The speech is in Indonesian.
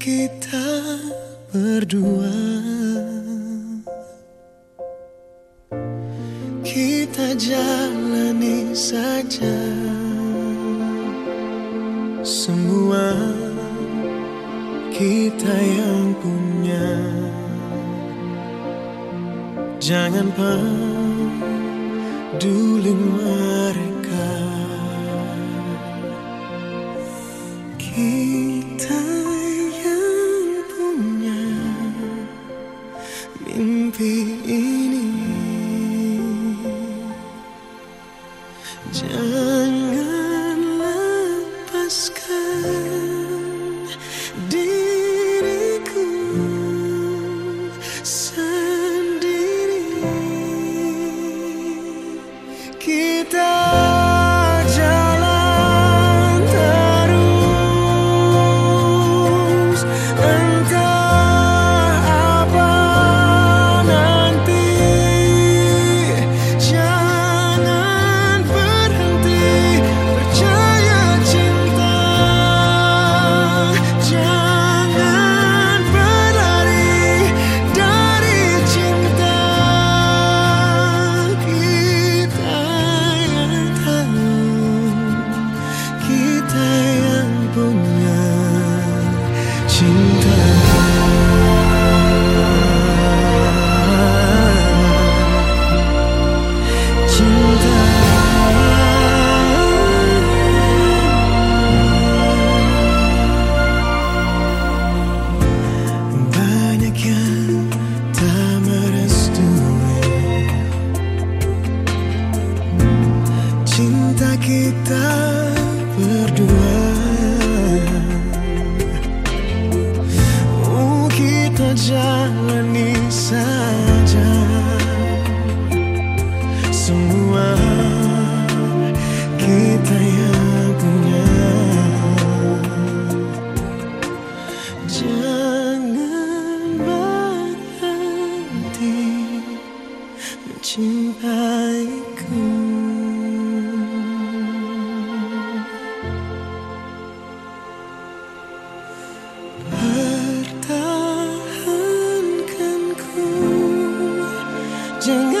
kita berdua. Kita jalani saja Semua kita yang punya. Jangan peduli be kita berdua. Oh kita jalani saja. Semua kita yang punya. Jangan berhenti mencintai watching